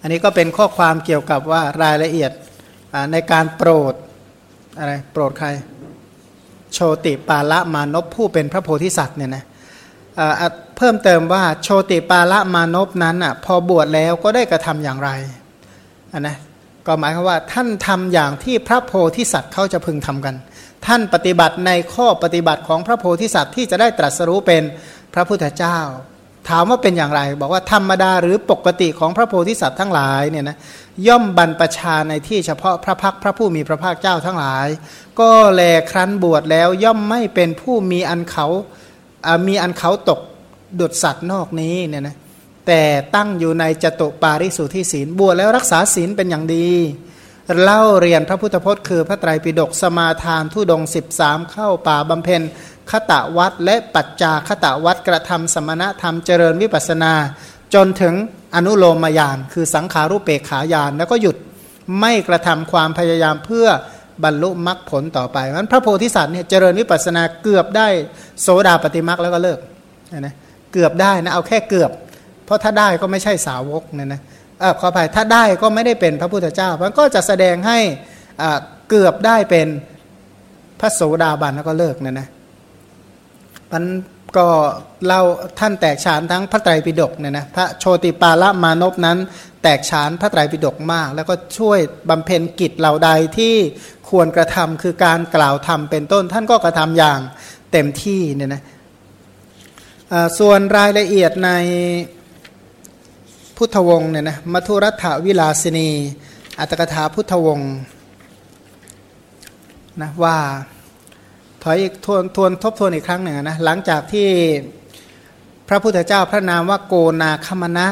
อันนี้ก็เป็นข้อความเกี่ยวกับว่ารายละเอียดในการโปรดอะไรโปรดใคร โชติปาละมานพผู้เป็นพระโพธิสัตว์เนี่ยนะเพิ่มเติมว่าโชติปาละมานพนั้นอะพอบวชแล้วก็ได้กระทำอย่างไรนนะก็หมายความว่าท่านทำอย่างที่พระโพธิสัตว์เขาจะพึงทำกัน ท่านปฏิบัติในข้อปฏิบัติของพระโพธิสัตว์ที่จะได้ตรัสรู้เป็นพระพุทธเจ้า ถามว่าเป็นอย่างไร บอกว่าธรรมดาหรือปกติของพระโพธิสัตว์ทั้งหลายเนี่ยนะย่อมบรรปชาในที่เฉพาะพระพักพระผู้มีพระภาคเจ้าทั้งหลาย ก็แลครั้นบวชแล้วย่อมไม่เป็นผู้มีอันเขามีอันเขาตกดุดสัตว์นอกนี้เนี่ยนะแต่ตั้งอยู่ในจตุปาริสุทธิศีลบวชแล้วรักษาศีลเป็นอย่างดี เล่าเรียนพระพุทธพจน์คือพระไตรปิฎกสมาทานทุดง 13 เข้าป่าบำเพ็ญ ขตะวัดและปัจจาขตะวัดกระทำสมณธรรมเจริญวิปัสนา จนถึงอนุโลมายานคือสังขารุเปกขายานแล้วก็หยุดไม่กระทำความพยายามเพื่อบรรลุมรรคผลต่อไปนั้นพระโพธิสัตว์เนี่ยเจริญวิปัสนาเกือบได้โสดาปฏิมรรคแล้วก็เลิกนะเกือบได้นะเอาแค่เกือบ เพราะถ้าได้ก็ไม่ใช่สาวกเนี่ยนะเออขออภัยถ้าได้ก็ไม่ได้เป็นพระพุทธเจ้ามันก็จะแสดงให้เกือบได้เป็นพระโสดาบันแล้วก็เลิกเนี่ยนะ มันก็เล่าท่านแตกฉานทั้งพระไตรปิฎกเนี่ยนะพระโชติปาละมานพนั้น แตกฉานพระไตรปิฎกมาก แล้วก็ช่วยบำเพ็ญกิจเหล่าใดที่ควรกระทำคือการกล่าวธรรมเป็นต้น ท่านก็กระทำอย่างเต็มที่เนี่ยนะส่วนรายละเอียดในพุทธวงศ์เนี่ยนะมัทุรัฐวิลาสินี อัตกถาพุทธวงศ์นะว่า ถอยอีกทวนทวนทบทวนอีกครั้งหนึ่งนะหลังจากที่พระพุทธเจ้าพระนามว่าโกนาคมณะ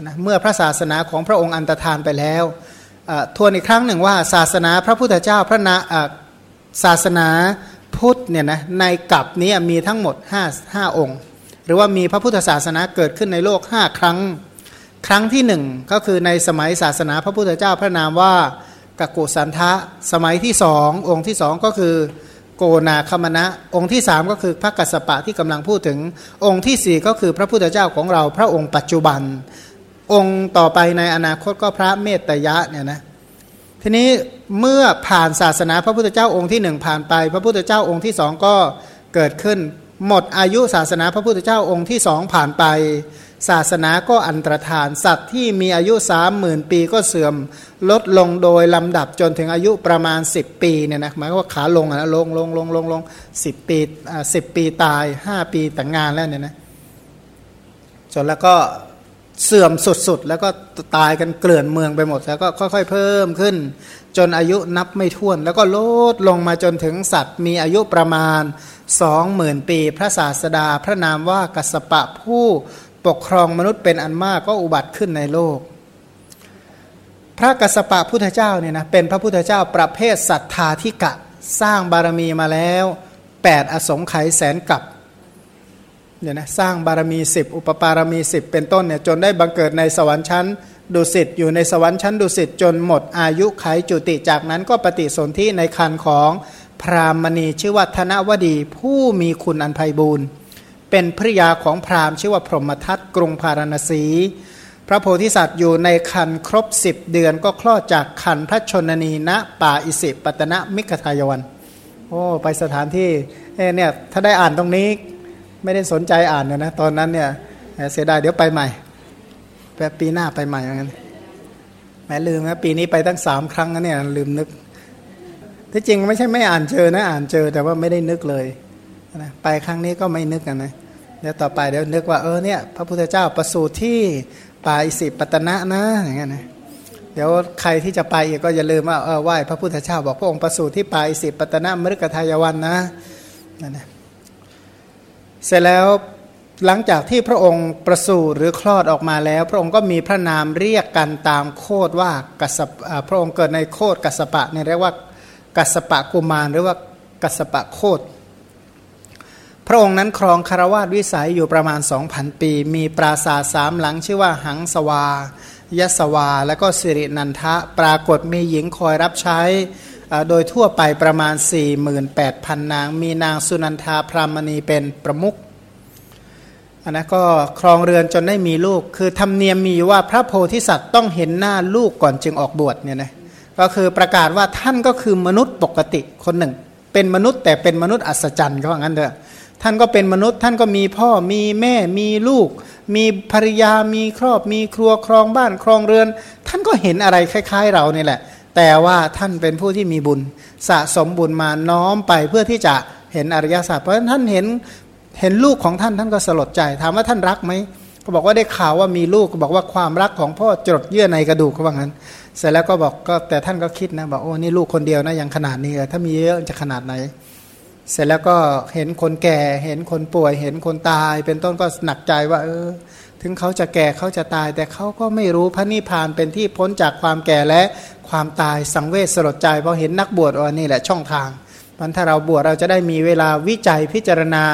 นะเมื่อพระศาสนาของพระองค์อันตรธานไปแล้วทวนอีกครั้งหนึ่งว่าศาสนาพระพุทธเจ้าพระนาศาสนาพุทธเนี่ยนะในกับนี้มีทั้งหมด5 5องค์ หรือว่ามีพระพุทธศาสนาเกิดขึ้นในโลก 5 ครั้ง ครั้งที่หนึ่งก็คือในสมัยศาสนาพระพุทธเจ้าพระนามว่ากกุสันทะสมัยที่สององค์ที่สองก็คือ โกนาคมณะ องค์ที่สามก็คือพระกัสสปะที่กำลังพูดถึง องค์ที่สี่ก็คือพระพุทธเจ้าของเราพระองค์ปัจจุบัน องค์ต่อไปในอนาคตก็พระเมตยะเนี่ยนะทีนี้เมื่อผ่านศาสนาพระพุทธเจ้าองค์ที่หนึ่งผ่านไป พระพุทธเจ้าองค์ที่สองก็เกิดขึ้น หมดอายุศาสนาพระพุทธเจ้าองค์ที่สองผ่านไป ศาสนาก็อันตรธาน สัตว์ที่มีอายุสามหมื่นปีก็เสื่อมลดลงโดยลำดับจนถึงอายุประมาณ 10 ปีเนี่ยนะหมายว่าขาลงนะลงลงลงลงลงสิบปีสิบปีตาย 5 ปีแต่งงานแล้วเนี่ยนะจนแล้วก็เสื่อมสุดๆ แล้วก็ตายกันเกลื่อนเมืองไปหมด แล้วก็ค่อยๆ เพิ่มขึ้น จนอายุนับไม่ถ้วน แล้วก็ลดลงมาจนถึงสัตว์มีอายุประมาณสองหมื่นปี พระศาสดา พระนามว่ากัสปะผู้ ปกครองมนุษย์เป็นอันมากก็อุบัติขึ้นในโลก พระกัสปะพุทธเจ้าเนี่ยนะเป็นพระพุทธเจ้าประเภทศรัทธาธิกะสร้างบารมีมาแล้ว 8 อสงไขยแสนกับเนี่ยนะสร้างบารมีสิบอุปปารมีสิบเป็นต้นเนี่ยจนได้บังเกิดในสวรรค์ชั้นดุสิตอยู่ในสวรรค์ชั้นดุสิตจนหมดอายุไขจุติจากนั้นก็ปฏิสนธิในคันของพรามณีชื่อว่าธนวดีผู้มีคุณอันไพบูรณ์ เป็นภริยาของพราหมณ์ชื่อว่าพรหมทัตกรุงพาราณสี พระโพธิสัตว์อยู่ในคันครบสิบเดือนก็คลอดจากคันพระชนนีณป่าอิสิปตนะมิกทายวัน โอ้ไปสถานที่เนี่ยถ้าได้อ่านตรงนี้ไม่ได้สนใจอ่านนะตอนนั้นเนี่ยเสียดายเดี๋ยวไปใหม่แปปีหน้าไปใหม่อย่างนั้นแม้ลืมนะปีนี้ไปตั้งสามครั้งนะเนี่ยลืมนึกที่จริงไม่ใช่ไม่อ่านเจอนะอ่านเจอแต่ว่าไม่ได้นึกเลยนะไปครั้งนี้ก็ไม่นึกกันนะ เดี๋ยวต่อไปเดี๋ยวนึกว่าเออเนี่ยพระพุทธเจ้าประสูติที่ป่าอิสิปตนะนะอย่างเงี้ยนะเดี๋ยวใครที่จะไปอีกก็อย่าลืมว่าเออไหว้พระพุทธเจ้าบอกพระองค์ประสูติที่ป่าอิสิปตนะมฤกทายวันนะนั่นนะเสร็จแล้วหลังจากที่พระองค์ประสูติหรือคลอดออกมาแล้ว พระองค์ก็มีพระนามเรียกกันตามโคดว่ากัสปพระองค์เกิดในโคดกัสปะเนี่ยเรียกว่ากัสปะกุมารหรือว่ากัสปะโคด พระองค์นั้นครองคารวาสวิสัยอยู่ประมาณ 2,000 ปี มีปราสาทสามหลังชื่อว่าหังสวายสวา และก็สิรินันทะ ปรากฏมีหญิงคอยรับใช้โดยทั่วไปประมาณ 48,000 นาง มีนางสุนันทาพรามณีเป็นประมุขอันนะก็ครองเรือนจนได้มีลูก คือธรรมเนียมมีว่าพระโพธิสัตว์ต้องเห็นหน้าลูกก่อนจึงออกบวชเนี่ยนะก็คือประกาศว่าท่านก็คือมนุษย์ปกติคนหนึ่ง เป็นมนุษย์แต่เป็นมนุษย์อัศจรรย์เขาว่างั้นเถอะ ท่านก็เป็นมนุษย์ ท่านก็มีพ่อมีแม่มีลูก มีภรรยามีครอบ มีครัวครองบ้านครองเรือน ท่านก็เห็นอะไรคล้าย ๆ เรานี่แหละ แต่ว่าท่านเป็นผู้ที่มีบุญสะสมบุญมาน้อมไปเพื่อที่จะเห็นอริยสัจเพราะฉะนั้นท่านเห็นเห็นลูกของท่านท่านก็สลดใจ ถามว่าท่านรักไหมก็บอกว่าได้ข่าวว่ามีลูกก็บอกว่าความรักของพ่อจดเยื่อในกระดูกเขาว่างั้น เสร็จแล้วก็บอกก็แต่ท่านก็คิดนะบอกโอ้นี่ลูกคนเดียวนะยังขนาดนี้ถ้ามีเยอะจะขนาดไหน เสร็จแล้วก็เห็นคนแก่ เห็นคนป่วย เห็นคนตาย เป็นต้นก็หนักใจว่า เออ ถึงเขาจะแก่เขาจะตาย แต่เขาก็ไม่รู้พระนิพพานเป็นที่พ้นจากความแก่และความตายสังเวชสลดใจเพราะเห็นนักบวชว่านี่แหละช่องทางมันถ้าเราบวชเราจะได้มีเวลาวิจัยพิจารณา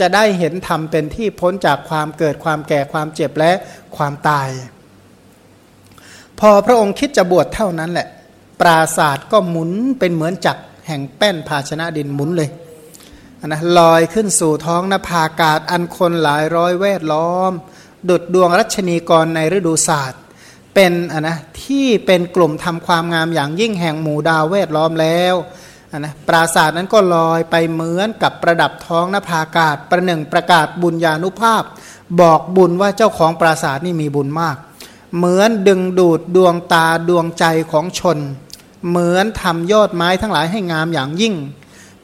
จะได้เห็นธรรมเป็นที่พ้นจากความเกิดความแก่ความเจ็บและความตาย พอพระองค์คิดจะบวชเท่านั้นแหละ ปราศาสตร์ก็หมุนเป็นเหมือนจักรแห่งแป้นภาชนะดินหมุนเลย นะลอยขึ้นสู่ท้องนภาอากาศอันคนหลายร้อยแวดล้อม ดุดดวงรัชนีกรในฤดูศาสตร์ เป็นอะนะที่เป็นกลุ่มทำความงามอย่างยิ่งแห่งหมู่ดาวแวดล้อมแล้วนะปราสาทนั้นก็ลอยไปเหมือนกับประดับท้องนภาอากาศ ประหนึ่งประกาศบุญญาณุภาพ บอกบุญว่าเจ้าของปราสาทนี่มีบุญมาก เหมือนดึงดูดดวงตาดวงใจของชน เหมือนทำยอดไม้ทั้งหลายให้งามอย่างยิ่ง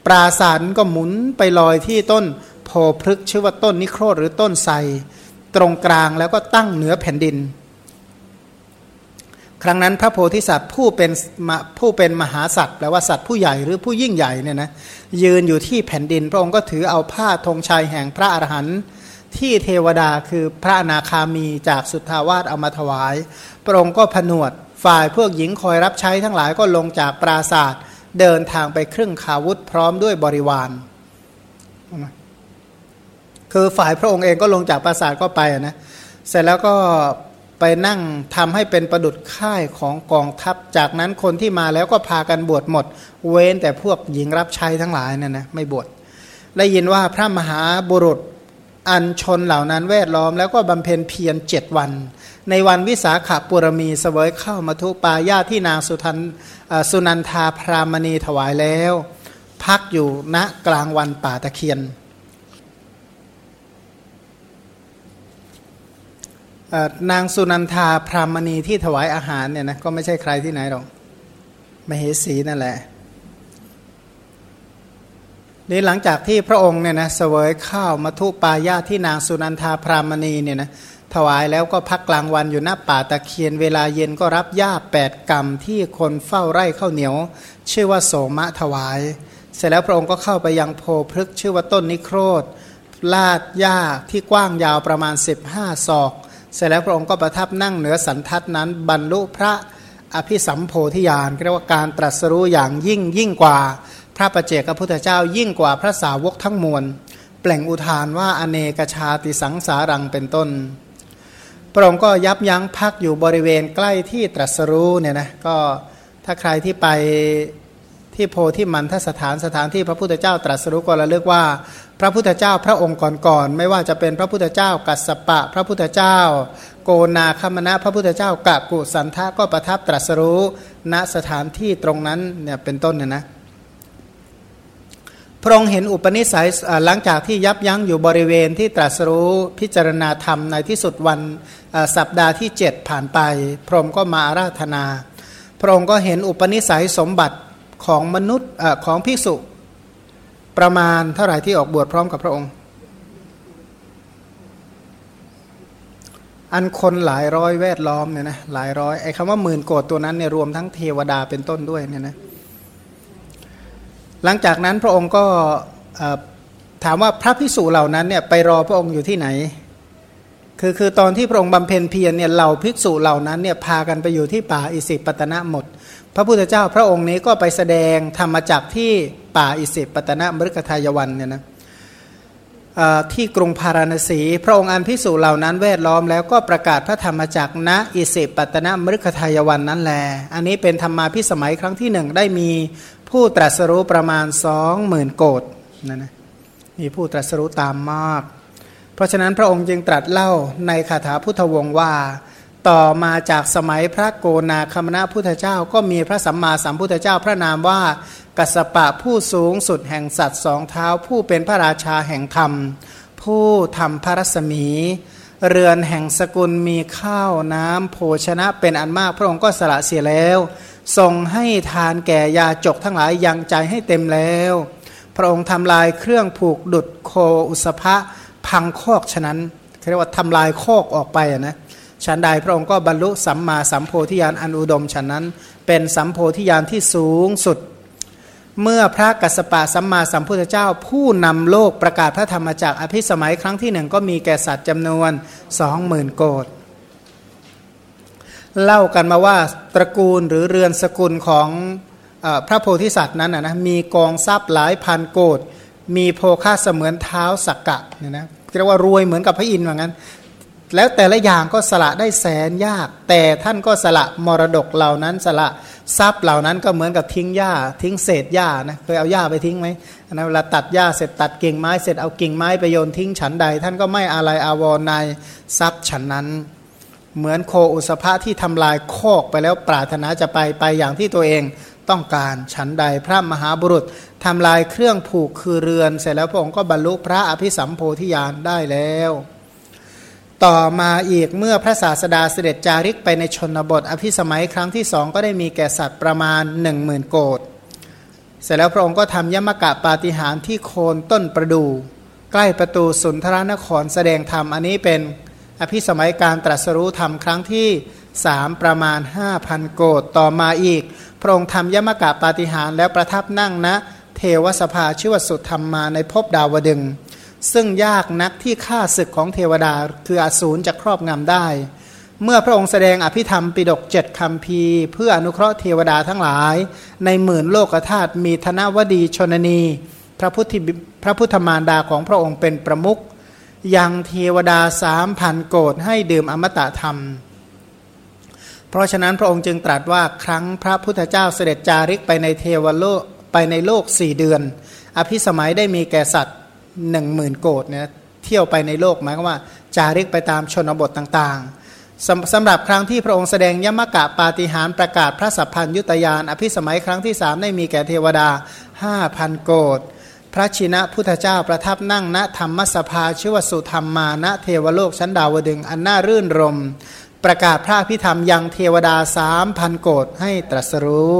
ปราสาทก็หมุนไปลอยที่ต้นโพพฤกชื่อว่าต้นนิโครธหรือต้นไทรตรงกลางแล้วก็ตั้งเหนือแผ่นดิน ครั้งนั้นพระโพธิสัตว์ผู้เป็นผู้เป็นมหาสัตว์แปลว่าสัตว์ผู้ใหญ่หรือผู้ยิ่งใหญ่เนี่ยนะยืนอยู่ที่แผ่นดิน พระองค์ก็ถือเอาผ้าธงชัยแห่งพระอรหันต์ที่เทวดาคือพระนาคามีจากสุทธาวาสเอามาถวาย พระองค์ก็ผนวดฝ่ายพวกหญิงคอยรับใช้ทั้งหลายก็ลงจากปราศาสตร์ เดินทางไปครึ่งขาวุธพร้อมด้วยบริวาร คือฝ่ายพระองค์เองก็ลงจากปราสาทก็ไปนะ เสร็จแล้วก็ไปนั่งทำให้เป็นประดุดค่ายของกองทัพ จากนั้นคนที่มาแล้วก็พากันบวชหมด เว้นแต่พวกหญิงรับใช้ทั้งหลายเนี่ยนะไม่บวช ได้ยินว่าพระมหาบุรุษอันชนเหล่านั้นแวดล้อมแล้วก็บำเพ็ญเพียรเจ็ดวัน ในวันวิสาขาปุรมีเสวยเข้ามาทุปายาที่นางสุทันสุนันทาพรามณีถวายแล้ว พักอยู่ณกลางวันป่าตะเคียนนางสุนันทาพรามณีที่ถวายอาหารเนี่ยนะก็ไม่ใช่ใครที่ไหนหรอกมเหสีนั่นแหละนี่หลังจากที่พระองค์เนี่ยนะเสวยข้าวมาทุปายาที่นางสุนันทาพรามณีเนี่ยนะ ถวายแล้วก็พักกลางวันอยู่หน้าป่าตะเคียนเวลาเย็นก็รับหญ้าแปดกรรมที่คนเฝ้าไร่ข้าวเหนียว ชื่อว่าโสมะถวาย เสร็จแล้วพระองค์ก็เข้าไปยังโพพฤกชื่อว่าต้นนิโครธลาดหญ้าที่กว้างยาวประมาณ 15 ศอก เสร็จแล้วพระองค์ก็ประทับนั่งเหนือสันทัดนั้น บรรลุพระอภิสัมโพธิญาณเรียกว่าการตรัสรู้อย่างยิ่งยิ่งกว่า พระประเจกพุทธเจ้ายิ่งกว่าพระสาวกทั้งมวลเปล่งอุทานว่าอเนกชาติสังสารังเป็นต้น พระองค์ก็ยับยั้งพักอยู่บริเวณใกล้ที่ตรัสรู้เนี่ยนะก็ถ้าใครที่ไปที่โพธิมันทสถานสถานที่พระพุทธเจ้าตรัสรู้ก็ระลึกว่า พระพุทธเจ้าพระองค์ก่อนๆไม่ว่าจะเป็นพระพุทธเจ้ากัสสปะ พระพุทธเจ้า โกนาคมณะพระพุทธเจ้ากะกุสันทะก็ประทับตรัสรู้ณสถานที่ตรงนั้นเนี่ยเป็นต้นเนี่ยนะ พระองค์เห็นอุปนิสัยหลังจากที่ยับยั้งอยู่บริเวณที่ตรัสรู้พิจารณาธรรมในที่สุดวันสัปดาห์ที่เจ็ดผ่านไป พระองค์ก็มาอาราธนา พระองค์ก็เห็นอุปนิสัยสมบัติของมนุษย์อของภิกษุประมาณเท่าไหร่ที่ออกบวชพร้อมกับพระองค์ อันคนหลายร้อยแวดล้อมเนี่ยนะหลายร้อยไอ้คำว่าหมื่นโกดตัวนั้นเนี่ยรวมทั้งเทวดาเป็นต้นด้วยเนี่ยนะ หลังจากนั้นพระองค์ก็ถามว่าพระพิสุเหล่านั้นเนี่ยไปรอพระองค์อยู่ที่ไหน คือคือตอนที่พระองค์บำเพ็ญเพียรเนี่ยเหล่าภิกษุเหล่านั้นเนี่ยพากันไปอยู่ที่ป่าอิสิปตนะหมด พระพุทธเจ้าพระองค์นี้ก็ไปแสดงธรรมจักที่ป่าอิสิปตนะมฤคทายวันเนี่ยนะที่กรุงพาราณสี พระองค์อันพิสูจเหล่านั้นแวดล้อมแล้วก็ประกาศพระธรรมจักณอิสิปตนะมฤคทายวันนั้นแล อันนี้เป็นธรรมาพิสมัยครั้งที่หนึ่งได้มี ผู้ตรัสรู้ประมาณสองหมื่นโกดนะนะมีผู้ตรัสรู้ตามมาก เพราะฉะนั้นพระองค์จึงตรัสเล่าในคาถาพุทธวงศ์ว่า ต่อมาจากสมัยพระโกนาคมณะพุทธเจ้า ก็มีพระสัมมาสัมพุทธเจ้าพระนามว่ากัสปะผู้สูงสุดแห่งสัตว์สองเท้า ผู้เป็นพระราชาแห่งธรรม ผู้ทำพระรัศมี เรือนแห่งสกุลมีข้าวน้ำโภชนะเป็นอันมาก พระองค์ก็สละเสียแล้ว ทรงให้ทานแก่ยาจกทั้งหลายยังใจให้เต็มแล้ว พระองค์ทำลายเครื่องผูกดุดโคอุสภะพังคอกฉะนั้นเรียกว่าทำลายคอกออกไปนะฉันใดพระองค์ก็บรรลุสัมมาสัมโพธิญาณอันอุดมฉะนั้น เป็นสัมโพธิญาณที่สูงสุด เมื่อพระกัสสปะสัมมาสัมพุทธเจ้า ผู้นำโลกประกาศพระธรรมจักอภิสมัยครั้งที่หนึ่งก็มีแก่สัตว์จำนวนสองหมื่นโกด เล่ากันมาว่าตระกูลหรือเรือนสกุลของอพระโพธิสัตว์นั้นนะมีกองทรัพย์หลายพันโกดมีโภคาเสมือนเท้าสักกะเนี่ยนะเรียกว่ารวยเหมือนกับพระอินทร์ว่างั้น แล้วแต่ละอย่างก็สละได้แสนยาก แต่ท่านก็สละมรดกเหล่านั้นสละทรัพย์เหล่านั้นก็เหมือนกับทิ้งหญ้า ทิ้งเศษหญ้านะเคยเอาหญ้าไปทิ้งไหมนะเวลาตัดหญ้าเสร็จตัดกิ่งไม้เสร็จเอากิ่งไม้ไปโยนทิ้งฉันใด ท่านก็ไม่อะไรอาวรในทรัพย์ฉันนั้น เหมือนโคอุสภะที่ทำลายโคกไปแล้วปรารถนาจะไปไปอย่างที่ตัวเองต้องการฉันใดพระมหาบุรุษทำลายเครื่องผูกคือเรือน เสร็จแล้วพระองค์ก็บรรลุพระอภิสัมโพธิญาณได้แล้ว ต่อมาอีกเมื่อพระศาสดาเสด็จจาริกไปในชนบท อภิสมัยครั้งที่สองก็ได้มีแก่สัตว์ประมาณหนึ่งหมื่นโกดเสร็จแล้วพระองค์ก็ทำยมกะปาฏิหารที่โคนต้นประดูใกล้ประตูสุนทรนครแสดงธรรมอันนี้เป็น อภิสมัยการตรัสรู้ธรรมครั้งที่สามประมาณห้าพันโกดต่อมาอีก พระองค์ทำยมกะปาฏิหารแล้วประทับนั่งนะ เทวสภาชื่อว่าสุธรรมมาในภพดาวดึง ซึ่งยากนักที่ฆ่าศึกของเทวดาคืออสูรจะครอบงำได้ เมื่อพระองค์แสดงอภิธรรมปิดกเจ็ดคำพีเพื่ออนุเคราะห์เทวดาทั้งหลาย ในหมื่นโลกธาตุมีธนวดีชนนี พระพุทธพระพุทธมารดาของพระองค์เป็นประมุข ยังเทวดาสามพันโกดให้ดื่มอมตะธรรม เพราะฉะนั้นพระองค์จึงตรัสว่าครั้งพระพุทธเจ้าเสด็จจาริกไปในเทวโลกไปในโลกสี่เดือน อภิสมัยได้มีแก่สัตว์หนึ่งหมื่นโกดเนี่ยเที่ยวไปในโลกหมายความว่า จาริกไปตามชนบทต่างๆสสำหรับครั้งที่พระองค์แสดงยมกะปาฏิหารประกาศพระสัพพัญยุตยานอภิสมัยครั้งที่สามได้มีแก่เทวดาห้าพันโกด พระชินะพุทธเจ้าประทับนั่งณธรรมสภาชื่อวสุธรรมมาณเทวโลกชั้นดาวดึงอันน่ารื่นรม ประกาศพระพิธรรมยังเทวดาสามพันโกดให้ตรัสรู้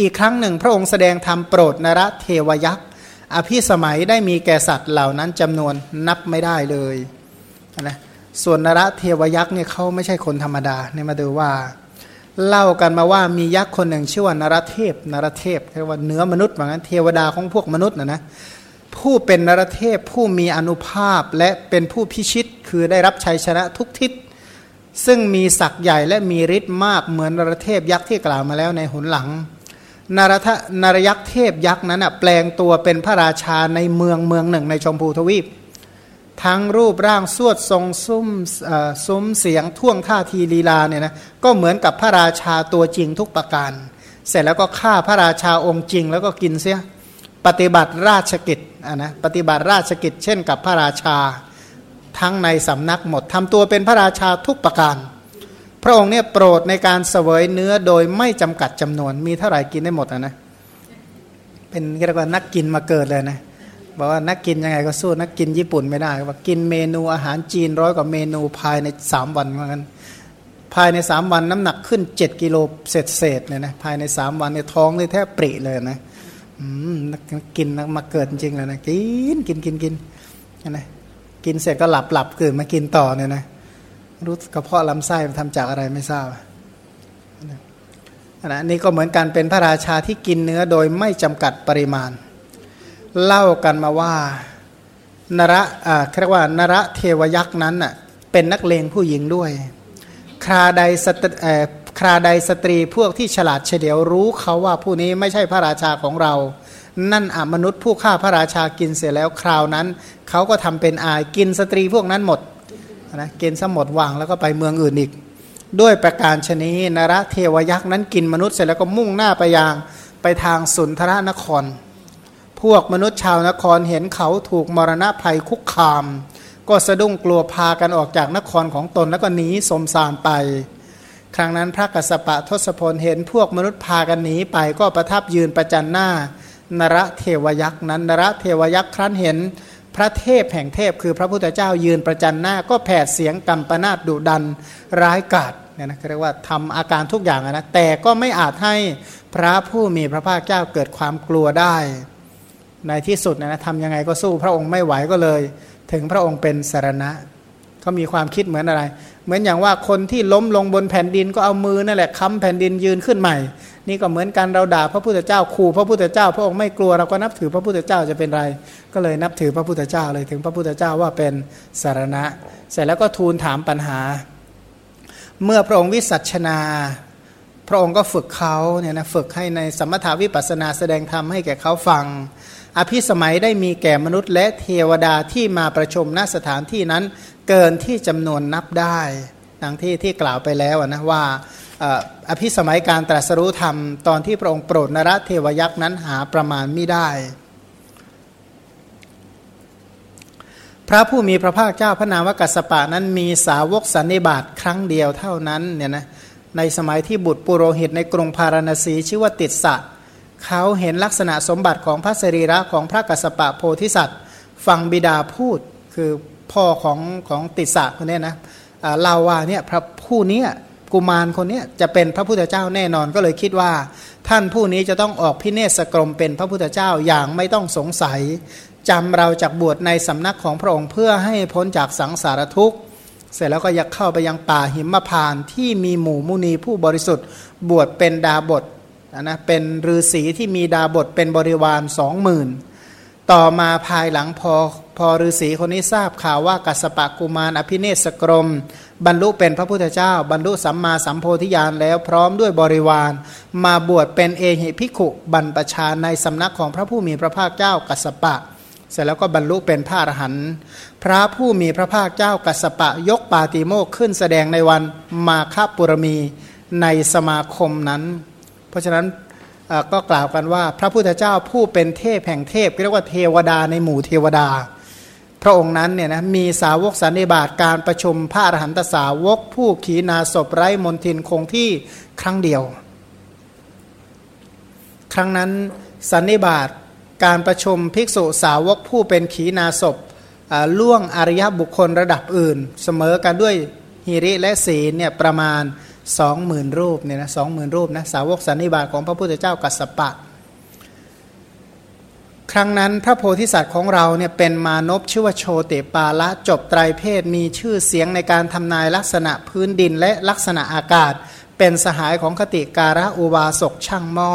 อีกครั้งหนึ่งพระองค์แสดงธรรมโปรดนรเทวยักษ์อภิสมัยได้มีแก่สัตว์เหล่านั้นจำนวนนับไม่ได้เลยนะส่วนนรเทวยักษ์เนี่ยเขาไม่ใช่คนธรรมดาเนี่ยมาดูว่า เล่ากันมาว่ามียักษ์คนหนึ่งชื่อว่านรเทพนรเทพเรียกว่าเนื้อมนุษย์เหมือนกันเทวดาของพวกมนุษย์นะนะผู้เป็นนรเทพผู้มีอนุภาพและเป็นผู้พิชิตคือได้รับชัยชนะทุกทิศ ซึ่งมีศักย์ใหญ่และมีฤทธิ์มากเหมือนนรเทพยักษ์ที่กล่าวมาแล้วในหนหลังนารทนารยักษ์เทพยักษ์นั้นแปลงตัวเป็นพระราชาในเมืองเมืองหนึ่งในชมพูทวีป ทั้งรูปร่างสวดทรงซุ้มซุ้มเสียงท่วงท่าทีลีลาเนี่ยนะก็เหมือนกับพระราชาตัวจริงทุกประการ เสร็จแล้วก็ฆ่าพระราชาองค์จริงแล้วก็กินเสียปฏิบัติราชกิจอะนะปฏิบัติราชกิจ เช่นกับพระราชาทั้งในสำนักหมดทำตัวเป็นพระราชาทุกประการ พระองค์เนี่ยโปรดในการเสวยเนื้อโดยไม่จำกัดจำนวนมีเท่าไหร่กินได้หมดนะเป็นเรียกว่านักกินมาเกิดเลยนะ บอกว่านักกินยังไงก็สู้นักกินญี่ปุ่นไม่ได้ว่ากินเมนูอาหารจีนร้อยกว่าเมนูภายในสามวันเหมือนกันภายในสามวันน้ำหนักขึ้นเจ็ดกิโลเศษเศษเนี่ยนะภายในสามวันในท้องเลยแทบปริเลยนะอืมนักกินมาเกิดจริงเลยนะกินกินกินกินนะกินเสร็จก็หลับหลับเกิดมากินต่อเนี่ยนะรู้กระเพาะลำไส้มันทำจากอะไรไม่ทราบนะนี่ก็เหมือนกันเป็นพระราชาที่กินเนื้อโดยไม่จำกัดปริมาณ เล่ากันมาว่านระอ่าเรียกว่านระเทวยักษ์นั้นอะเป็นนักเลงผู้หญิงด้วย คราใดสตเอ่อคราใดสตรีพวกที่ฉลาดเฉลียวรู้เขาว่าผู้นี้ไม่ใช่พระราชาของเรา นั่นอมนุษย์ผู้ฆ่าพระราชากินเสร็จแล้วคราวนั้น เขาก็ทำเป็นอายกินสตรีพวกนั้นหมดนะเกลี้ยงหมดวังแล้วก็ไปเมืองอื่นอีก ด้วยประการฉะนี้นรเทวยักษ์นั้นกินมนุษย์เสร็จแล้วก็มุ่งหน้าไปยังไปทางสุนทรนคร พวกมนุษย์ชาวนครเห็นเขาถูกมรณะภัยคุกคาม ก็สะดุ้งกลัวพากันออกจากนครของตนแล้วก็หนีสมสารไป ครั้งนั้นพระกัสสปะทศพลเห็นพวกมนุษย์พากันหนีไปก็ประทับยืนประจันหน้านรเทวยักษ์นั้นนรเทวยักษ์ครั้นเห็น พระเทพแห่งเทพคือพระพุทธเจ้ายืนประจันหน้า ก็แผดเสียงกำปนาดดุดันร้ายกาจเนี่ยนะเรียกว่าทำอาการทุกอย่างนะแต่ก็ไม่อาจให้พระผู้มีพระภาคเจ้าเกิดความกลัวได้ ในที่สุดนะทำยังไงก็สู้พระองค์ไม่ไหวก็เลย ถึงพระองค์เป็นสารณะเขามีความคิดเหมือนอะไร เหมือนอย่างว่าคนที่ล้มลงบนแผ่นดินก็เอามือนั่นแหละค้ำแผ่นดินยืนขึ้นใหม่ นี่ก็เหมือนกันเราด่าพระพุทธเจ้าขู่พระพุทธเจ้า พระองค์ไม่กลัวเราก็นับถือพระพุทธเจ้าจะเป็นไร ก็เลยนับถือพระพุทธเจ้าเลยถึงพระพุทธเจ้าว่าเป็นสารณะ เสร็จแล้วก็ทูลถามปัญหา เมื่อพระองค์วิสัชนา พระองค์ก็ฝึกเขาเนี่ยนะฝึกให้ในสมถาวิปัสนาแสดงธรรมให้แก่เขาฟัง อภิสมัยได้มีแก่มนุษย์และเทวดาที่มาประชุมณสถานที่นั้นเกินที่จำนวนนับได้ดังที่ที่กล่าวไปแล้วนะว่าอภิสมัยการตรัสรู้ธรรมตอนที่พระองค์โปรดนรเทวยักษ์นั้นหาประมาณไม่ได้ พระผู้มีพระภาคเจ้าพระนามวกัสปะนั้นมีสาวกสันนิบาตครั้งเดียวเท่านั้นเนี่ยนะ ในสมัยที่บุตรปุโรหิตในกรุงพาราณสีชื่อว่าติดสะเขาเห็นลักษณะสมบัติของพระสรีระของพระกัสสปะโพธิสัตว์ฟังบิดาพูดคือพ่อของของติดสะคนนี้นะเล่าว่าเนี่ยพระผู้นี้กุมารคนนี้จะเป็นพระพุทธเจ้าแน่นอนก็เลยคิดว่า ท่านผู้นี้จะต้องออกพิเนศกรมเป็นพระพุทธเจ้าอย่างไม่ต้องสงสัยจำเราจากบวชในสำนักของพระองค์เพื่อให้พ้นจากสังสารทุกข์ เสร็จแล้วก็อยากเข้าไปยังป่าหิมพานที่มีหมู่มุนีผู้บริสุทธิ์บวชเป็นดาบทนะเป็นฤาษีที่มีดาบทเป็นบริวารสองหมื่นต่อมาภายหลังพอพอฤาษีคนนี้ทราบข่าวว่ากัสปะกุมารอภิเนศกรม บรรลุเป็นพระพุทธเจ้า บรรลุสัมมาสัมโพธิญาณแล้วพร้อมด้วยบริวาร มาบวชเป็นเอหิภิกขุบรรพชาในสำนักของพระผู้มีพระภาคเจ้ากัสปะ เสร็จแล้วก็บรรลุเป็นพระอรหันต์ พระผู้มีพระภาคเจ้ากัสปะยกปาติโมกขึ้นแสดงในวันมาคปุรมีในสมาคมนั้น เพราะฉะนั้นก็กล่าวกันว่า พระพุทธเจ้าผู้เป็นเทพแห่งเทพเรียกว่าเทวดาในหมู่เทวดา พระองค์นั้นเนี่ยนะมีสาวกสันนิบาตการประชุมพระอรหันตสาวก ผู้ขีนาศพไร้มนทินคงที่ครั้งเดียว ครั้งนั้นสันนิบาตการประชุมภิกษุสาวกผู้เป็นขีนาศพ ล่วงอริยบุคคลระดับอื่น เสมอกันด้วยฮิริและศีลเนี่ยประมาณสองหมื่นรูปเนี่ยนะสองหมื่นรูปนะสาวกสันนิบาตของพระพุทธเจ้ากัสสปะ ครั้งนั้นพระโพธิสัตว์ของเราเนี่ยเป็นมานพชื่อว่าโชเตปาละจบไตรเพศมีชื่อเสียงในการทำนายลักษณะพื้นดินและลักษณะอากาศ เป็นสหายของคติการะอุบาสกช่างหม้อ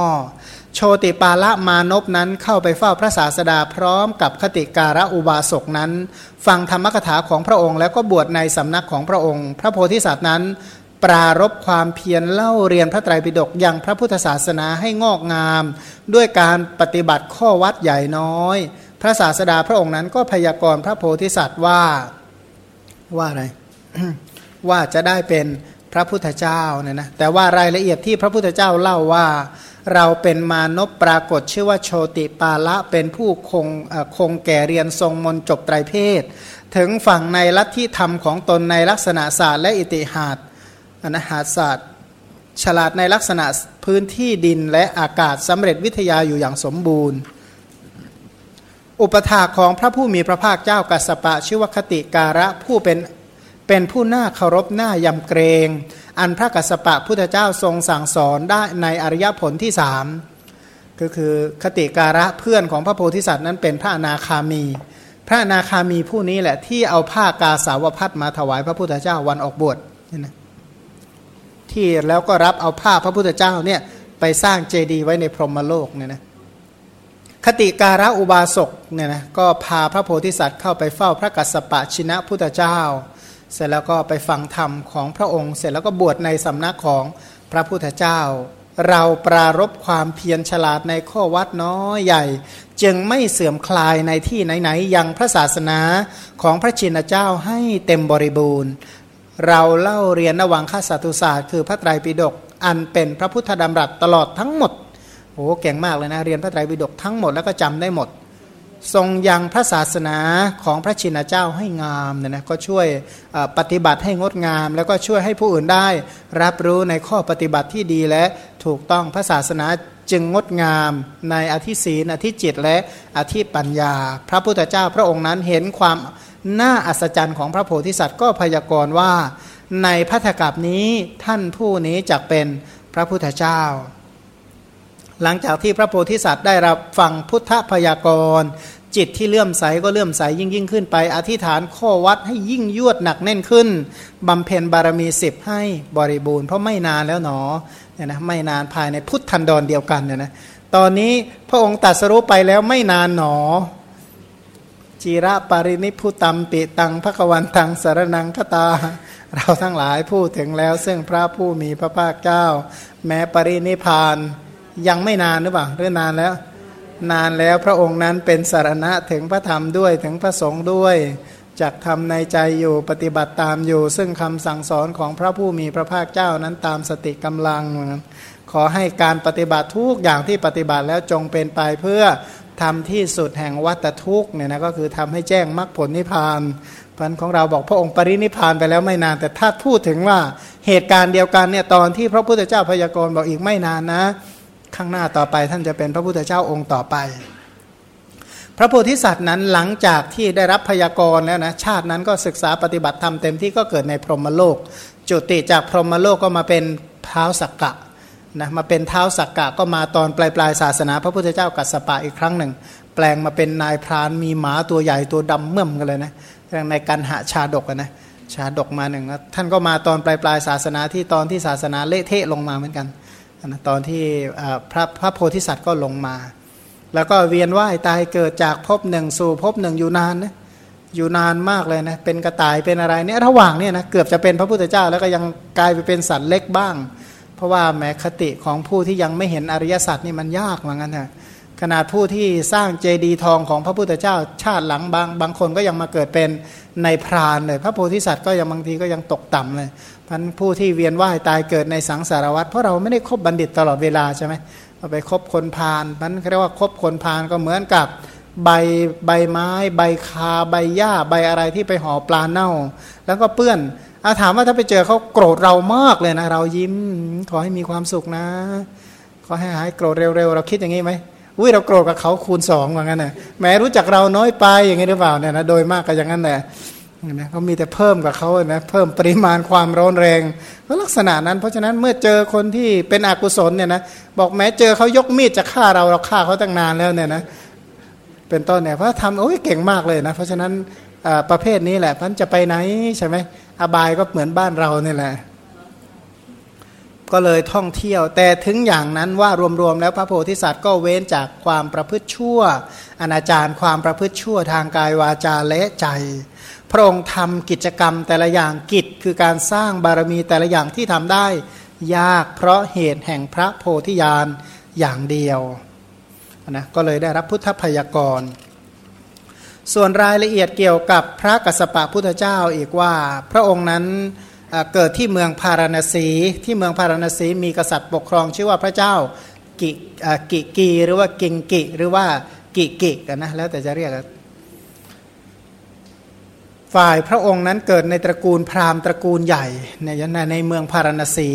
โชติปาละมานพนั้นเข้าไปเฝ้าพระศาสดาพร้อมกับคติการะอุบาสกนั้น ฟังธรรมกถาของพระองค์ แล้วก็บวชในสำนักของพระองค์ พระโพธิสัตว์นั้น ปรารบความเพียรเล่าเรียนพระไตรปิฎกยังพระพุทธศาสนาให้งอกงาม ด้วยการปฏิบัติข้อวัดใหญ่น้อย พระศาสดาพระองค์นั้นก็พยากรณ์พระโพธิสัตว์ว่าว่าอะไรว่าจะได้เป็น พระพุทธเจ้าเนี่ยนะแต่ว่ารายละเอียดที่พระพุทธเจ้าเล่าว่า เราเป็นมานพปรากฏชื่อว่าโชติปาละเป็นผู้คงคงแก่เรียนทรงมนจบไตรเพศ ถึงฝั่งในลัทธิธรรมของตนในลักษณะศาสตร์และอิติหาดอนาหาศาสตร์ ฉลาดในลักษณะพื้นที่ดินและอากาศสำเร็จวิทยาอยู่อย่างสมบูรณ์ อุปถาของพระผู้มีพระภาคเจ้ากัสปะชื่อว่าคติการะผู้เป็น เป็นผู้น่าเคารพน่ายำเกรง อันพระกัสปะพุทธเจ้าทรงสั่งสอนได้ในอริยผลที่สามก็คือคติการะเพื่อนของพระโพธิสัตว์นั้นเป็นพระอนาคามี พระอนาคามีผู้นี้แหละที่เอาผ้ากาสาวพัดมาถวายพระพุทธเจ้าวันออกบวชนี่นะที่แล้วก็รับเอาผ้าพระพุทธเจ้าเนี่ยไปสร้างเจดีย์ไว้ในพรหมโลกเนี่ยนะคติการะอุบาสกเนี่ยนะก็พาพระโพธิสัตว์เข้าไปเฝ้าพระกัสสปะชินะพุทธเจ้า เสร็จแล้วก็ไปฟังธรรมของพระองค์ เสร็จแล้วก็บวชในสำนักของพระพุทธเจ้า เราปรารบความเพียรฉลาดในข้อวัดน้อยใหญ่ จึงไม่เสื่อมคลายในที่ไหนๆยังพระศาสนาของพระชินเจ้าให้เต็มบริบูรณ์ เราเล่าเรียนระหว่างข้าสัตุศาสตร์คือพระไตรปิฎกอันเป็นพระพุทธดำรัสตลอดทั้งหมดโอ้เก่งมากเลยนะ เรียนพระไตรปิฎกทั้งหมดแล้วก็จำได้หมด ทรงยังพระศาสนาของพระชินเจ้าให้งามเนี่ยนะก็ช่วยปฏิบัติให้งดงาม แล้วก็ช่วยให้ผู้อื่นได้ รับรู้ในข้อปฏิบัติที่ดีและถูกต้องพระศาสนาจึงงดงามในอธิศีนอธิจิตและอธิปัญญา พระพุทธเจ้าพระองค์นั้นเห็นความน่าอัศจรรย์ของพระโพธิสัตว์ก็พยากรณ์ว่า ในพัทธกับนี้ท่านผู้นี้จะเป็นพระพุทธเจ้า หลังจากที่พระโพธิสัตว์ได้รับฟังพุทธพยากรณ์จิตที่เลื่อมใสก็เลื่อมใสยิ่งยิ่งขึ้นไป อธิษฐานข้อวัดให้ยิ่งยวดหนักแน่นขึ้นบำเพ็ญบารมีสิบให้บริบูรณ์เพราะไม่นานแล้วหนอเนี่ยนะไม่นานภายในพุทธันดรเดียวกันเนี่ยนะตอนนี้พระองค์ตัดสรุปไปแล้วไม่นานหนอ จีระปรินิพุตัมปิตังพระกวันตังสารนังคตา เราทั้งหลายพูดถึงแล้วซึ่งพระผู้มีพระภาคเจ้า แม้ปรินิพาน ยังไม่นานหรือเปล่าหรือนานแล้ว นานแล้วพระองค์นั้นเป็นสารณะถึงพระธรรมด้วยถึงพระสงฆ์ด้วยจักทำในใจอยู่ปฏิบัติตามอยู่ ซึ่งคำสั่งสอนของพระผู้มีพระภาคเจ้านั้นตามสติกำลัง ขอให้การปฏิบัติทุกอย่างที่ปฏิบัติแล้วจงเป็นไปเพื่อทำที่สุดแห่งวัตทุกเนี่ยนะก็คือทำให้แจ้งมรรคผลนิพพานพันของเราบอกพระองค์ปรินิพพานไปแล้วไม่นาน แต่ถ้าพูดถึงว่าเหตุการณ์เดียวกันเนี่ยตอนที่พระพุทธเจ้าพยากรณ์บอกอีกไม่นานนะ ข้างหน้าต่อไปท่านจะเป็นพระพุทธเจ้าองค์ต่อไป พระโพธิสัตว์นั้นหลังจากที่ได้รับพยากรณ์แล้วนะชาตินั้นก็ศึกษาปฏิบัติธรรมเต็มที่ก็เกิดในพรหมโลก จุติจากพรหมโลกก็มาเป็นเท้าสักกะนะมาเป็นเท้าสักกะก็มาตอนปลายปลายศาสนา พระพุทธเจ้ากัสสปะอีกครั้งหนึ่ง แปลงมาเป็นนายพรานมีหมาตัวใหญ่ตัวดำเมื่อมกันเลยนะในการหาชาดกนะชาดกมาหนึ่งท่านก็มาตอนปลายปลายศาสนาที่ตอนที่ศาสนาเละเทะลงมาเหมือนกัน นะตอนที่พระพระโพธิสัตว์ก็ลงมา แล้วก็เวียนว่ายตายเกิดจากภพหนึ่งสู่ภพหนึ่งอยู่นานนะอยู่นานมากเลยนะเป็นกระต่ายเป็นอะไรเนี่ยระหว่างเนี่ยนะเกือบจะเป็นพระพุทธเจ้าแล้วก็ยังกลายไปเป็นสัตว์เล็กบ้าง เพราะว่าแม้คติของผู้ที่ยังไม่เห็นอริยสัจนี่มันยากเหมือนกันนะขนาดผู้ที่สร้างเจดีย์ทองของพระพุทธเจ้า ชาติหลังบางบางคนก็ยังมาเกิดเป็นในพรานเลย พระโพธิสัตว์ก็ยังบางทีก็ยังตกต่ำเลย พันผู้ที่เวียนว่ายตายเกิดในสังสารวัฏเพราะเราไม่ได้คบบัณฑิตตลอดเวลาใช่ไหมเราไปคบคนพาลมันเรียกว่าคบคนพาลก็เหมือนกับใบใบไม้ ใบคาใบหญ้าใบอะไรที่ไปห่อปลาเน่า แล้วก็เปื้อนอาถามว่าถ้าไปเจอเขาโกรธเรามากเลยนะ เรายิ้มขอให้มีความสุขนะ ขอให้หายโกรธเร็วๆ เราคิดอย่างนี้ไหมอุ้ยเราโกรธกับเขาคูณสองว่างั้นนะแม้รู้จักเราน้อยไปอย่างนี้หรือเปล่าเนี่ยนะโดยมากก็อย่างนั้นแหละ นะเขามีแต่เพิ่มกับเขานะเพิ่มปริมาณความร้อนแรงก็ลักษณะนั้น เพราะฉะนั้นเมื่อเจอคนที่เป็นอกุศลเนี่ยนะบอกแม้เจอเขายกมีดจะฆ่าเราเราฆ่าเขาตั้งนานแล้วเนี่ยนะเป็นต้นเนี่ยเพราะทำโอ้ยเก่งมากเลยนะเพราะฉะนั้นประเภทนี้แหละพันจะไปไหนใช่ไหมอบายก็เหมือนบ้านเราเนี่ยแหละก็เลยท่องเที่ยว แต่ถึงอย่างนั้นว่ารวมๆแล้วพระโพธิสัตว์ก็เว้นจากความประพฤติชั่วอนาจารความประพฤติชั่วทางกายวาจาและใจ พระองค์ทำกิจกรรมแต่ละอย่างกิจคือการสร้างบารมีแต่ละอย่างที่ทำได้ยากเพราะเหตุแห่งพระโพธิญาณอย่างเดียวนะก็เลยได้รับพุทธพยากร ส่วนรายละเอียดเกี่ยวกับพระกัสสปะพุทธเจ้าอีกว่า พระองค์นั้นเกิดที่เมืองพาราณสีที่เมืองพาราณสีมีกษัตริย์ปกครองชื่อว่าพระเจ้ากิกิกีหรือว่ากิงกิหรือว่ากิกิกันนะแล้วแต่จะเรียก ฝ่ายพระองค์นั้นเกิดในตระกูลพราหมณ์ตระกูลใหญ่ในในเมืองพารณสี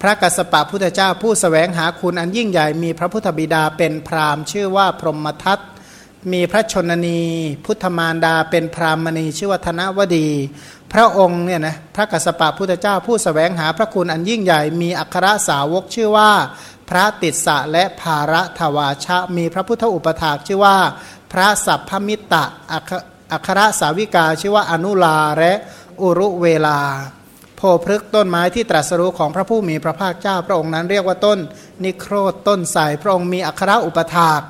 พระกัสสปะพุทธเจ้าผู้สแสวงหาคุณอันยิ่งใหญ่มีพระพุทธบิดาเป็นพราหมณ์ ชื่อว่าพรหมทัตมีพระชนนี พุทธมารดาเป็นพราหมณีชื่อวัฒนวดี พระองค์เนี่ยนะพระกัสสปะพุทธเจ้าผู้สแสวงหาพระคุณอันยิ่งใหญ่มีอัครสาวกชื่อว่า พระติสสะและภาระทวาชะมีพระพุทธอุปถากชื่อว่า พระสัพพมิตะอัค รสาวิกาชื่อว่าอนุลาและอุรุเวลา โพพฤกต้นไม้ที่ตรัสรู้ของพระผู้มีพระภาคเจ้า พระองค์นั้นเรียกว่าต้น นิโครธต้นใสพระองค์มีอัครอุปถาก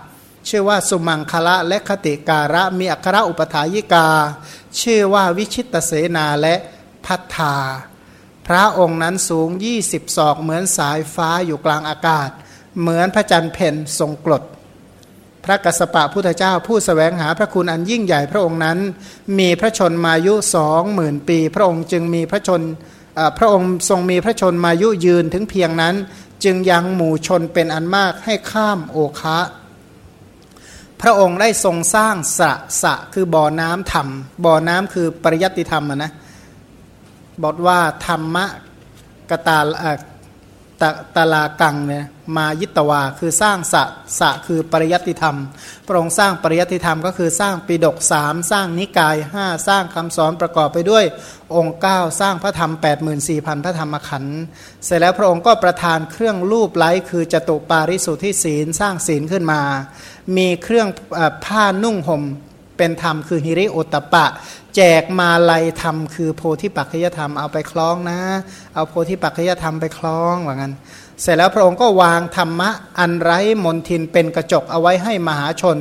ชื่อว่าสุมังคละและคติการะมีอัครอุปถายิกา ชื่อว่าวิชิตเสนาและพัฒธาพระองค์นั้นสูงยี่สิบศอกเหมือนสายฟ้าอยู่กลางอากาศ เหมือนพระจันทร์เพ่นทรงกรด พระกัสสปะพุทธเจ้าผู้สแสวงหาพระคุณอันยิ่งใหญ่พระองค์นั้น มีพระชนมายุสองหมื่นปี พระองค์จึงมีพระชนพระองค์ทรงมีพระชนมายุยืนถึงเพียงนั้น จึงยังหมู่ชนเป็นอันมากให้ข้ามโอคะพระองค์ได้ทรงสร้างสระสะคือบ่อน้ำธรรม บ่อน้ำคือปริยัติธรรมนะบอกว่าธรรมะกตาตะตาลากังเนี่ย มายิตวา คือสร้างสะสะคือปริยัติธรรมพระองค์สร้างปริยัติธรรมก็คือสร้างปิดกสามสร้างนิกายห้าสร้างคำสอนประกอบไปด้วยองค์ 9 สร้างพระธรรม 84,000 พระธรรมขันธ์เสร็จแล้วพระองค์ก็ประทานเครื่องรูปไล้คือจตุปาริสุทธิศีลสร้างศีลขึ้นมา มีเครื่องผ้านุ่งห่มเป็นธรรมคือฮิริโอตปะ แจกมาลัยธรรมคือโพธิปัจจยธรรมเอาไปคล้องนะ เอาโพธิปัจจยธรรมไปคล้องว่างั้น เสร็จแล้วพระองค์ก็วางธรรมะอันไร้มนทินเป็นกระจกเอาไว้ให้มหาชน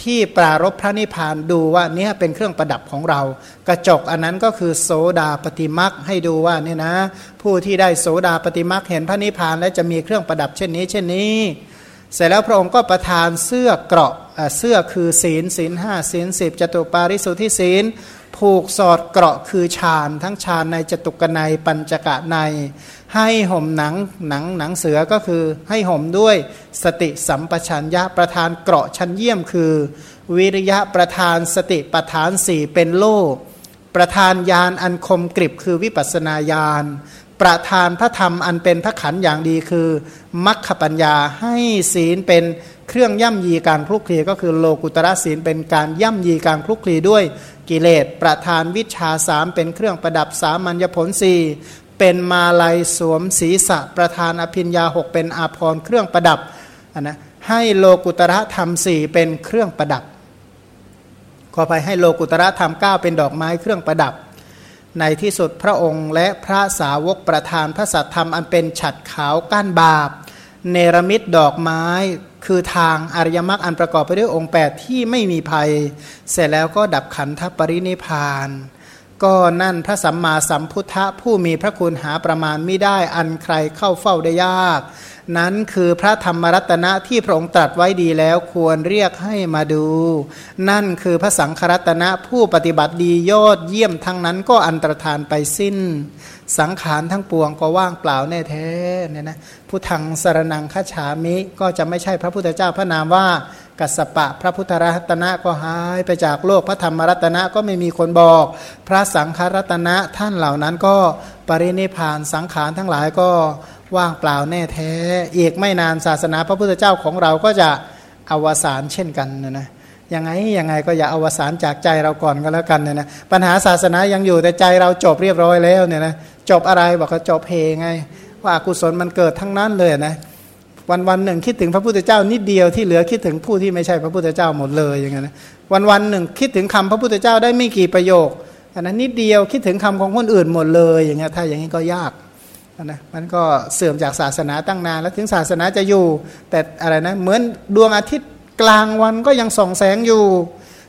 ที่ปรารบพระนิพพานดูว่าเนี่ยเป็นเครื่องประดับของเรา กระจกอันนั้นก็คือโสดาปฏิมักให้ดูว่าเนี่ยนะ ผู้ที่ได้โสดาปฏิมักเห็นพระนิพพาน และจะมีเครื่องประดับเช่นนี้ เช่นนี้ เสร็จแล้วพระองค์ก็ประทานเสื้อเกราะ เสื้อคือศีลศีลห้าศีลสิบจตุปาริสุทธิศีล ผูกสอดเกราะคือฌานทั้งฌานในจตุกนัยปัญจกะใน ให้ห่มหนังหนังหนังเสือก็คือให้ห่มด้วยสติสัมปชัญญะประธานเกราะชั้นเยี่ยมคือ วิริยะประธานสติประธานสี่เป็นโลกประธานยานอันคมกริบคือวิปัสนาญาณประธานพระธรรมอันเป็นพระขันอย่างดีคือมัคคปัญญาให้ศีลเป็น เครื่องย่ำยีการคลุกคลีก็คือโลกุตระศีลเป็นการย่ำยีการคลุกคลีด้วยกิเลส ประธานวิชาสามเป็นเครื่องประดับสามัญญผลสี่เป็นมาลัยสวมศีรษะ ประธานอภิญญาหกเป็นอาภรณ์เครื่องประดับนะให้โลกุตระธรรมสี่เป็นเครื่องประดับ ขอไปให้โลกุตระธรรมเก้าเป็นดอกไม้เครื่องประดับ ในที่สุดพระองค์และพระสาวกประธานพระสัทธรรมอันเป็นฉัดขาวก้านบาปเนรมิตดอกไม้ คือทางอริยมรรคอันประกอบไปด้วยองค์ 8 ที่ไม่มีภัย เสร็จแล้วก็ดับขันธปรินิพาน ก็นั่นพระสัมมาสัมพุทธะผู้มีพระคุณหาประมาณไม่ได้อันใครเข้าเฝ้าได้ยาก นั้นคือพระธรรมรัตนะที่พระองค์ตรัสไว้ดีแล้วควรเรียกให้มาดู นั่นคือพระสังฆรัตนะผู้ปฏิบัติดียอดเยี่ยมทั้งนั้นก็อันตรธานไปสิ้น สังขารทั้งปวงก็ว่างเปล่าแน่แท้เนี่ยนะผู้ทังสรนังคฉามิก็จะไม่ใช่พระพุทธเจ้าพระนามว่ากัสปะ พระพุทธรัตนะก็หายไปจากโลกพระธรรมรัตนะก็ไม่มีคนบอก พระสังฆรัตนะท่านเหล่านั้นก็ปรินิพานสังขารทั้งหลายก็ว่างเปล่าแน่แท้อีกไม่นานศาสนาพระพุทธเจ้าของเราก็จะอวสานเช่นกันนะนะยังไงยังไงก็อย่าอวสานจากใจเราก่อนก็แล้วกันเนี่ยนะปัญหาศาสนายังอยู่แต่ใจเราจบเรียบร้อยแล้วเนี่ยนะ จบอะไรบอกว่าจบเพไง ว่ากุศลมันเกิดทั้งนั้นเลยนะวันวันหนึ่งคิดถึงพระพุทธเจ้านิดเดียวที่เหลือคิดถึงผู้ที่ไม่ใช่พระพุทธเจ้าหมดเลยอย่างเงี้ยนะวันวันหนึ่งคิดถึงคำพระพุทธเจ้าได้ไม่กี่ประโยคอันนั้นนิดเดียวคิดถึงคำของคนอื่นหมดเลยอย่างเงี้ยถ้าอย่างนี้ก็ยากนะมันก็เสื่อมจากศาสนาตั้งนาน แล้วถึงศาสนาจะอยู่ แต่อะไรนะเหมือนดวงอาทิตย์กลางวันก็ยังส่องแสงอยู่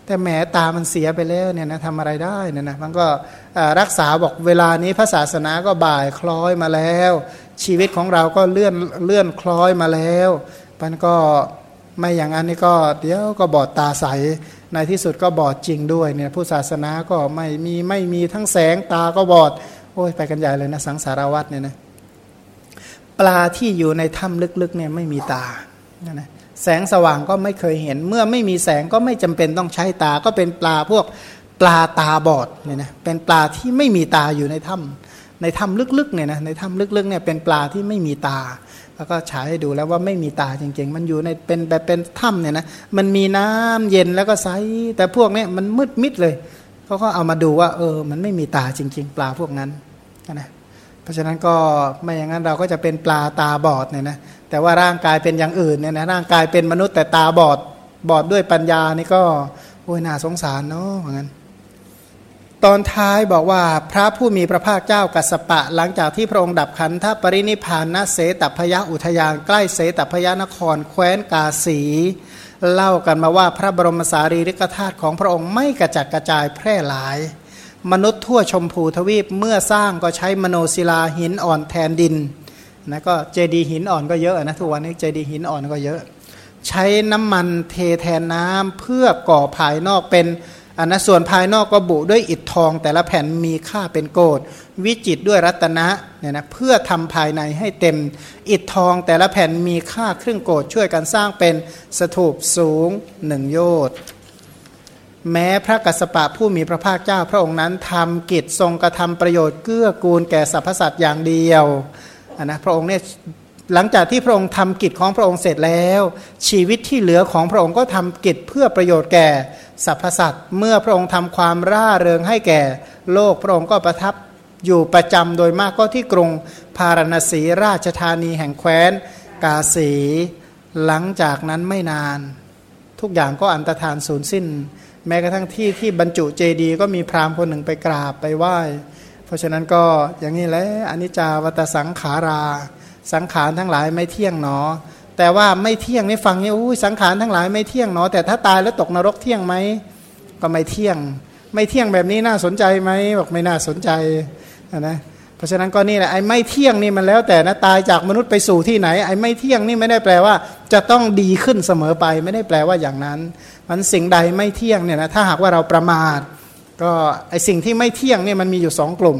แต่แหมตามันเสียไปแล้วเนี่ยนะทำอะไรได้เนี่ยนะมันก็รักษาบอกเวลานี้พระศาสนาก็บ่ายคล้อยมาแล้ว ชีวิตของเราก็เลื่อนเลื่อนคล้อยมาแล้วมันก็ไม่อย่างนั้นนี่ก็เดี๋ยวก็บอดตาใสในที่สุดก็บอดจริงด้วยเนี่ยผู้ศาสนาก็ไม่มีไม่มีทั้งแสงตาก็บอดโอ้ยไปกันใหญ่เลยนะสังสารวัตเนี่ยนะปลาที่อยู่ในถ้ำลึกๆเนี่ยไม่มีตานะ แสงสว่างก็ไม่เคยเห็น เมื่อไม่มีแสงก็ไม่จำเป็นต้องใช้ตา ก็เป็นปลาพวกปลาตาบอดเนี่ยนะเป็นปลาที่ไม่มีตาอยู่ในถ้ำในถ้ำลึกๆเนี่ยนะในถ้ำลึกๆเนี่ยเป็นปลาที่ไม่มีตา แล้วก็ฉายให้ดูแล้วว่าไม่มีตาจริง ๆ มันอยู่ในเป็นแบบเป็นถ้ำเนี่ยนะมันมีน้ำเย็นแล้วก็ใสแต่พวกเนี้มันมืดมิดเลยเขาก็เอามาดูว่า เออ มันไม่มีตาจริง ๆ ปลาพวกนั้นนะเพราะฉะนั้นก็ไม่อย่างนั้นเราก็จะเป็นปลาตาบอดเนี่ยนะ แต่ว่าร่างกายเป็นอย่างอื่นเนี่ยนะร่างกายเป็นมนุษย์แต่ตาบอดบอดด้วยปัญญานี่ก็โอ้ยน่าสงสารเนาะเหมือนกันตอนท้ายบอกว่าพระผู้มีพระภาคเจ้ากัสปะ หลังจากที่พระองค์ดับขันธปรินิพานณเสตพยาอุทยานใกล้เสตพยานคร แคว้นกาสี เล่ากันมาว่าพระบรมสารีริกธาตุของพระองค์ไม่กระจัดกระจายแพร่หลาย มนุษย์ทั่วชมพูทวีปเมื่อสร้างก็ใช้มโนศิลาหินอ่อนแทนดิน นะก็เจดีหินอ่อนก็เยอะนะทุกวันนี้เจดีหินอ่อนก็เยอะ ใช้น้ำมันเทแทนน้ำเพื่อก่อภายนอกเป็นอันนะส่วนภายนอกก็บุด้วยอิฐทอง แต่ละแผ่นมีค่าเป็นโกดวิจิตด้วยรัตนะเนี่ยนะเพื่อทำภายในให้เต็มอิฐทอง แต่ละแผ่นมีค่าครึ่งโกดช่วยกันสร้างเป็นสถูปสูงหนึ่งโยชน์แม้พระกัสสปะผู้มีพระภาคเจ้าพระองค์นั้นทำกิจทรงกระทำประโยชน์เกื้อกูลแก่สรรพสัตว์อย่างเดียว นนะพระองค์เนี่ยหลังจากที่พระองค์ทำกิจของพระองค์เสร็จแล้ว ชีวิตที่เหลือของพระองค์ก็ทำกิจเพื่อประโยชน์แก่สรรพสัตว์เมื่อพระองค์ทำความร่าเริงให้แก่โลกพระองค์ก็ประทับอยู่ประจำโดยมากก็ที่กรุงพาราณสีราชธานีแห่งแคว้น กาสี หลังจากนั้นไม่นาน ทุกอย่างก็อันตรธานสูญสิ้น แม้กระทั่งที่ที่บรรจุเจดีย์ก็มีพราหมณ์คนหนึ่งไปกราบไปไหว้ เพราะฉะนั้นก็อย่างนี้แหละอนิจจาวัตสังขารา สังขารทั้งหลายไม่เที่ยงหนอ แต่ว่าไม่เที่ยงนี่ฟังนี่อู้สังขารทั้งหลายไม่เที่ยงหนอ แต่ถ้าตายแล้วตกนรกเที่ยงไหมก็ไม่เที่ยง ไม่เที่ยงแบบนี้น่าสนใจไหมบอกไม่น่าสนใจนะเพราะฉะนั้นก็นี่แหละไอ้ไม่เที่ยงนี่มันแล้วแต่นะตายจากมนุษย์ไปสู่ที่ไหนไอ้ไม่เที่ยงนี่ไม่ได้แปลว่า จะต้องดีขึ้นเสมอไปไม่ได้แปลว่าอย่างนั้น มันสิ่งใดไม่เที่ยงเนี่ยนะถ้าหากว่าเราประมาท ก็ไอสิ่งที่ไม่เที่ยงเนี่ยมันมีอยู่สองกลุ่ม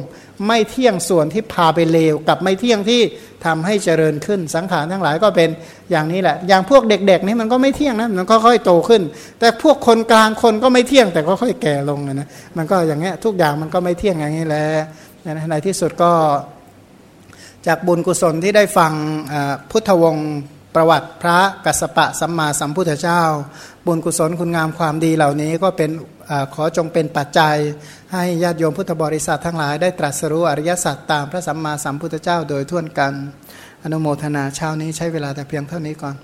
ไม่เที่ยงส่วนที่พาไปเลวกับไม่เที่ยงที่ทำให้เจริญขึ้นสังขารทั้งหลายก็เป็นอย่างนี้แหละ อย่างพวกเด็กๆนี่มันก็ไม่เที่ยงนะมันก็ค่อยโตขึ้น แต่พวกคนกลางคนก็ไม่เที่ยงแต่ก็ค่อยแก่ลงนะมันก็อย่างเงี้ยทุกอย่างมันก็ไม่เที่ยงอย่างนี้แหละในที่สุดก็จากบุญกุศลที่ได้ฟังพุทธวงศ์ประวัติพระกัสสปะสัมมาสัมพุทธเจ้า บุญกุศลคุณงามความดีเหล่านี้ก็เป็น ขอจงเป็นปัจจัย ให้ญาติโยมพุทธบริษัททั้งหลายได้ตรัสรู้อริยสัจตามพระสัมมาสัมพุทธเจ้าโดยทั่วกัน อนุโมทนาเช้านี้ใช้เวลาแต่เพียงเท่านี้ก่อน